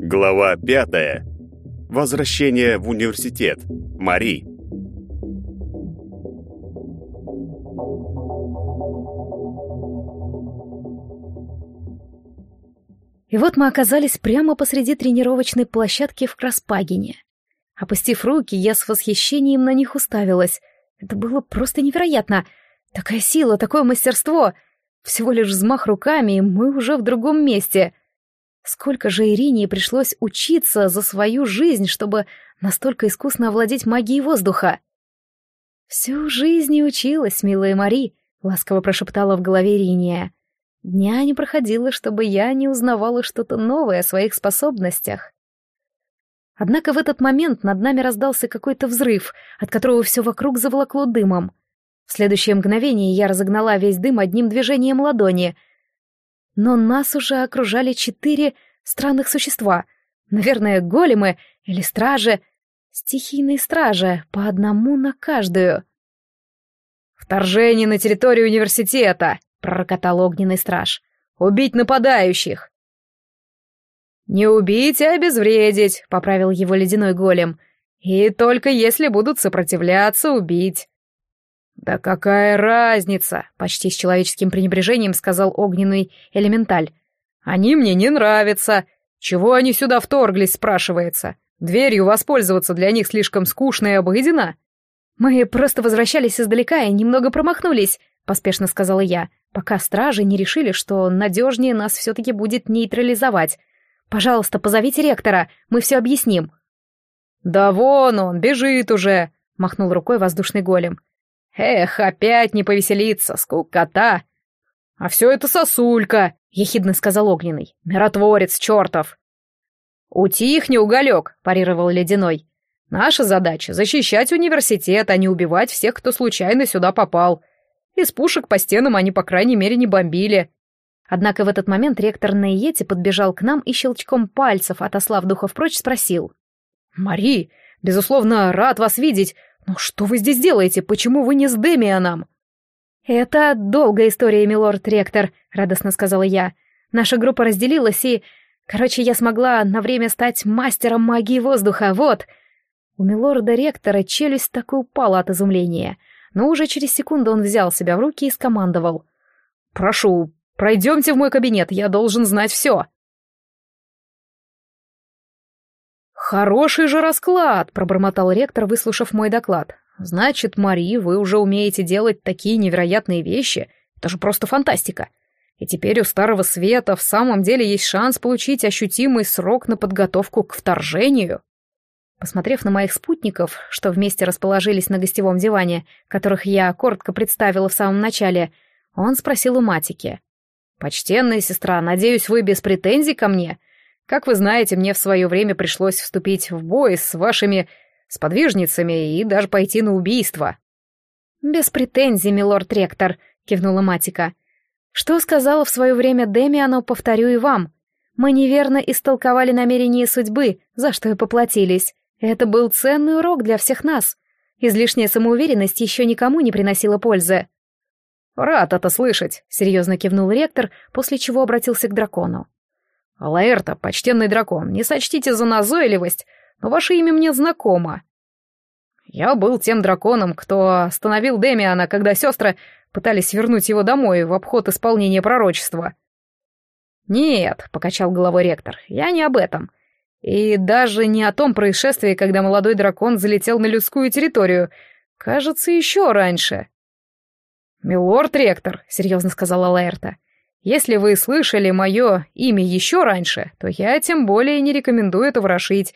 Глава пятая. Возвращение в университет. Мари. И вот мы оказались прямо посреди тренировочной площадки в Краспагине. Опустив руки, я с восхищением на них уставилась. Это было просто невероятно. Такая сила, такое мастерство. Всего лишь взмах руками, и мы уже в другом месте. Сколько же Ирине пришлось учиться за свою жизнь, чтобы настолько искусно овладеть магией воздуха? «Всю жизнь и училась, милая Мари», — ласково прошептала в голове Ириния. Дня не проходило, чтобы я не узнавала что-то новое о своих способностях. Однако в этот момент над нами раздался какой-то взрыв, от которого все вокруг заволокло дымом. В следующее мгновение я разогнала весь дым одним движением ладони. Но нас уже окружали четыре странных существа. Наверное, големы или стражи. Стихийные стражи, по одному на каждую. «Вторжение на территорию университета!» — пророкотал огненный страж. «Убить нападающих!» «Не убить, а обезвредить», — поправил его ледяной голем. «И только если будут сопротивляться, убить». «Да какая разница?» — почти с человеческим пренебрежением сказал огненный элементаль. «Они мне не нравятся. Чего они сюда вторглись, спрашивается? Дверью воспользоваться для них слишком скучно и обыденно?» «Мы просто возвращались издалека и немного промахнулись», — поспешно сказала я пока стражи не решили, что надежнее нас все-таки будет нейтрализовать. Пожалуйста, позовите ректора, мы все объясним». «Да вон он, бежит уже», — махнул рукой воздушный голем. «Эх, опять не повеселиться, скукота!» «А все это сосулька», — ехидно сказал огненный. «Миротворец чертов!» «Утихни, уголек», — парировал ледяной. «Наша задача — защищать университет, а не убивать всех, кто случайно сюда попал. Из пушек по стенам они, по крайней мере, не бомбили. Однако в этот момент ректор Нейети подбежал к нам и щелчком пальцев, отослав духов прочь, спросил. «Мари, безусловно, рад вас видеть, но что вы здесь делаете? Почему вы не с Демианом?» «Это долгая история, милорд-ректор», — радостно сказала я. «Наша группа разделилась, и... Короче, я смогла на время стать мастером магии воздуха, вот». У милорда-ректора челюсть так и упала от изумления — но уже через секунду он взял себя в руки и скомандовал. «Прошу, пройдемте в мой кабинет, я должен знать все». «Хороший же расклад», — пробормотал ректор, выслушав мой доклад. «Значит, Мари, вы уже умеете делать такие невероятные вещи. Это же просто фантастика. И теперь у Старого Света в самом деле есть шанс получить ощутимый срок на подготовку к вторжению». Посмотрев на моих спутников, что вместе расположились на гостевом диване, которых я коротко представила в самом начале, он спросил у Матики. «Почтенная сестра, надеюсь, вы без претензий ко мне? Как вы знаете, мне в свое время пришлось вступить в бой с вашими сподвижницами и даже пойти на убийство». «Без претензий, милорд-ректор», — кивнула Матика. «Что сказала в свое время Демиану, повторю и вам. Мы неверно истолковали намерения судьбы, за что и поплатились. Это был ценный урок для всех нас. Излишняя самоуверенность еще никому не приносила пользы. «Рад это слышать», — серьезно кивнул ректор, после чего обратился к дракону. «Лаэрта, почтенный дракон, не сочтите за назойливость, но ваше имя мне знакомо. Я был тем драконом, кто остановил Демиана, когда сестры пытались вернуть его домой в обход исполнения пророчества». «Нет», — покачал головой ректор, — «я не об этом. И даже не о том происшествии, когда молодой дракон залетел на людскую территорию. Кажется, еще раньше. «Милорд-ректор», — серьезно сказала Лаэрта, — «если вы слышали мое имя еще раньше, то я тем более не рекомендую это ворошить.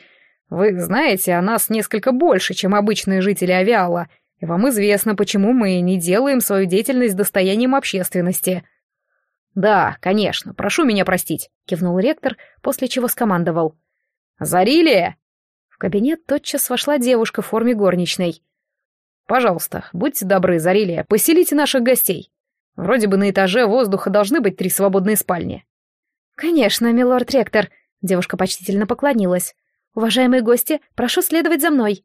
Вы знаете о нас несколько больше, чем обычные жители Авиала, и вам известно, почему мы не делаем свою деятельность достоянием общественности». «Да, конечно, прошу меня простить», — кивнул ректор, после чего скомандовал. «Зарилия!» В кабинет тотчас вошла девушка в форме горничной. «Пожалуйста, будьте добры, Зарилия, поселите наших гостей. Вроде бы на этаже воздуха должны быть три свободные спальни». «Конечно, милорд-ректор», — девушка почтительно поклонилась. «Уважаемые гости, прошу следовать за мной».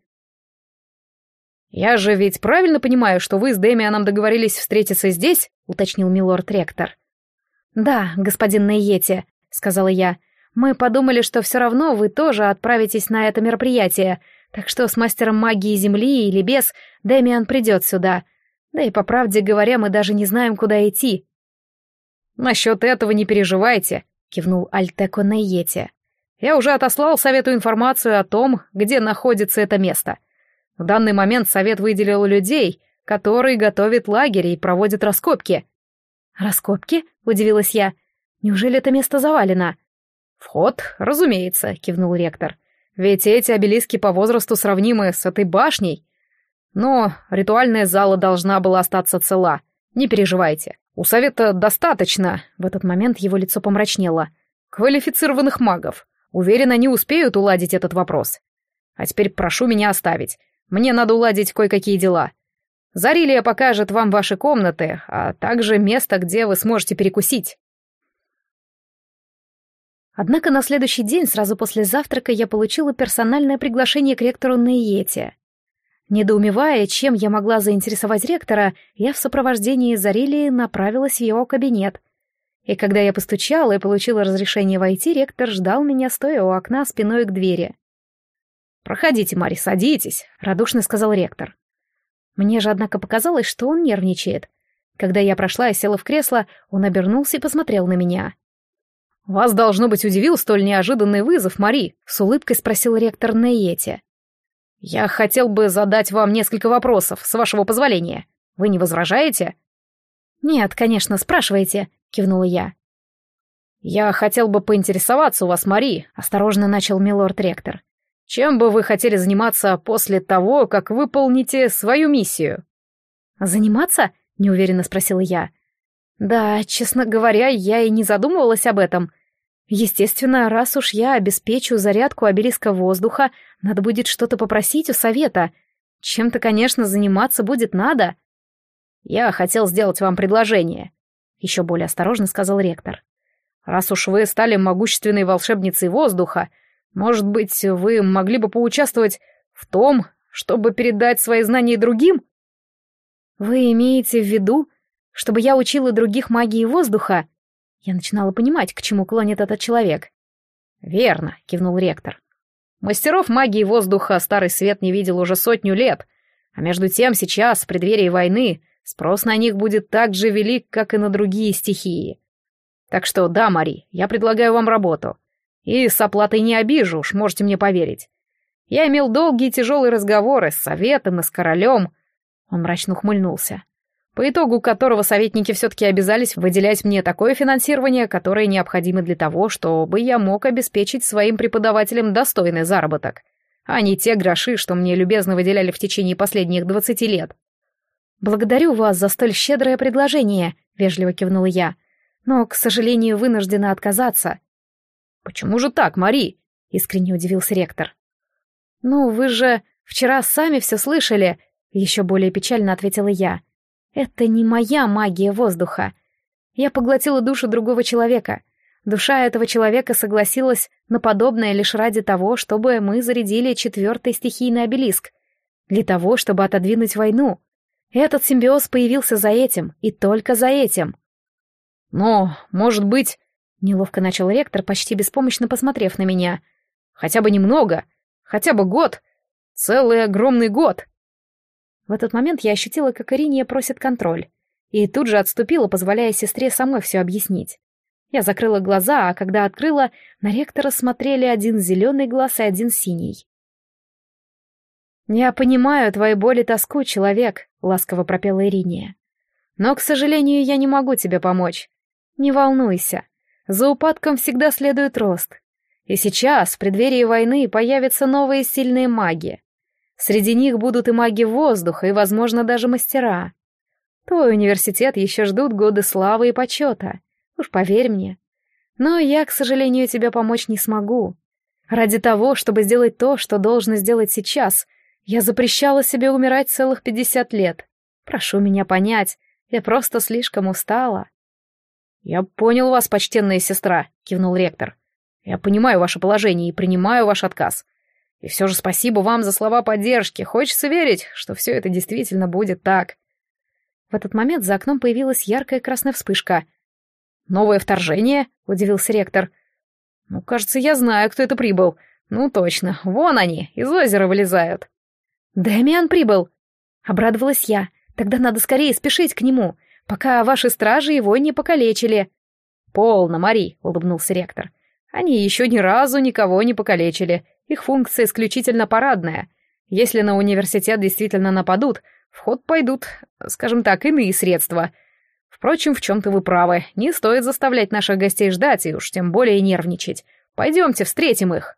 «Я же ведь правильно понимаю, что вы с Дэмианом договорились встретиться здесь?» — уточнил милорд-ректор. «Да, господин Нейете», — сказала я. «Мы подумали, что все равно вы тоже отправитесь на это мероприятие, так что с мастером магии Земли или без Дэмиан придет сюда. Да и по правде говоря, мы даже не знаем, куда идти». «Насчет этого не переживайте», — кивнул Альтеко Нейете. «Я уже отослал совету информацию о том, где находится это место. В данный момент совет выделил людей, которые готовят лагерь и проводят раскопки». «Раскопки?» — удивилась я. «Неужели это место завалено?» «Вход, разумеется», — кивнул ректор. «Ведь эти обелиски по возрасту сравнимы с этой башней. Но ритуальная зала должна была остаться цела. Не переживайте. У совета достаточно, в этот момент его лицо помрачнело, квалифицированных магов. Уверен, они успеют уладить этот вопрос. А теперь прошу меня оставить. Мне надо уладить кое-какие дела. Зарилия покажет вам ваши комнаты, а также место, где вы сможете перекусить. Однако на следующий день, сразу после завтрака, я получила персональное приглашение к ректору Нейете. Недоумевая, чем я могла заинтересовать ректора, я в сопровождении Зарилии направилась в его кабинет. И когда я постучала и получила разрешение войти, ректор ждал меня, стоя у окна спиной к двери. «Проходите, Мари, садитесь», — радушно сказал ректор. Мне же, однако, показалось, что он нервничает. Когда я прошла и села в кресло, он обернулся и посмотрел на меня. «Вас, должно быть, удивил столь неожиданный вызов, Мари», — с улыбкой спросил ректор Нейете. «Я хотел бы задать вам несколько вопросов, с вашего позволения. Вы не возражаете?» «Нет, конечно, спрашивайте», — кивнула я. «Я хотел бы поинтересоваться у вас, Мари», — осторожно начал милорд-ректор. «Чем бы вы хотели заниматься после того, как выполните свою миссию?» «Заниматься?» — неуверенно спросила я. «Да, честно говоря, я и не задумывалась об этом. Естественно, раз уж я обеспечу зарядку обелиска воздуха, надо будет что-то попросить у совета. Чем-то, конечно, заниматься будет надо. Я хотел сделать вам предложение, еще более осторожно сказал ректор. Раз уж вы стали могущественной волшебницей воздуха, может быть, вы могли бы поучаствовать в том, чтобы передать свои знания другим? Вы имеете в виду, чтобы я учила других магии воздуха? Я начинала понимать, к чему клонит этот человек. «Верно», — кивнул ректор. «Мастеров магии воздуха Старый Свет не видел уже сотню лет, а между тем сейчас, в преддверии войны, спрос на них будет так же велик, как и на другие стихии. Так что да, Мари, я предлагаю вам работу. И с оплатой не обижу, уж можете мне поверить. Я имел долгие тяжелые разговоры с советом и с королем». Он мрачно ухмыльнулся по итогу которого советники все-таки обязались выделять мне такое финансирование, которое необходимо для того, чтобы я мог обеспечить своим преподавателям достойный заработок, а не те гроши, что мне любезно выделяли в течение последних двадцати лет. «Благодарю вас за столь щедрое предложение», — вежливо кивнула я, «но, к сожалению, вынуждена отказаться». «Почему же так, Мари?» — искренне удивился ректор. «Ну, вы же вчера сами все слышали», — еще более печально ответила я. Это не моя магия воздуха. Я поглотила душу другого человека. Душа этого человека согласилась на подобное лишь ради того, чтобы мы зарядили четвертый стихийный обелиск. Для того, чтобы отодвинуть войну. Этот симбиоз появился за этим, и только за этим. Но, может быть... Неловко начал ректор, почти беспомощно посмотрев на меня. Хотя бы немного, хотя бы год. Целый огромный год. В этот момент я ощутила, как Ириния просит контроль, и тут же отступила, позволяя сестре самой все объяснить. Я закрыла глаза, а когда открыла, на ректора смотрели один зеленый глаз и один синий. «Я понимаю твою боль и тоску, человек», — ласково пропела Ириния. «Но, к сожалению, я не могу тебе помочь. Не волнуйся. За упадком всегда следует рост. И сейчас, в преддверии войны, появятся новые сильные маги. Среди них будут и маги воздуха, и, возможно, даже мастера. Твой университет еще ждут годы славы и почета. Уж поверь мне. Но я, к сожалению, тебе помочь не смогу. Ради того, чтобы сделать то, что должно сделать сейчас, я запрещала себе умирать целых пятьдесят лет. Прошу меня понять, я просто слишком устала. «Я понял вас, почтенная сестра», — кивнул ректор. «Я понимаю ваше положение и принимаю ваш отказ. И все же спасибо вам за слова поддержки. Хочется верить, что все это действительно будет так. В этот момент за окном появилась яркая красная вспышка. «Новое вторжение?» — удивился ректор. «Ну, кажется, я знаю, кто это прибыл. Ну, точно, вон они, из озера вылезают». «Дэмиан прибыл!» — обрадовалась я. «Тогда надо скорее спешить к нему, пока ваши стражи его не покалечили». «Полно, Мари», — улыбнулся ректор. «Они еще ни разу никого не покалечили. Их функция исключительно парадная. Если на университет действительно нападут, в ход пойдут, скажем так, иные средства. Впрочем, в чем-то вы правы. Не стоит заставлять наших гостей ждать и уж тем более нервничать. Пойдемте встретим их».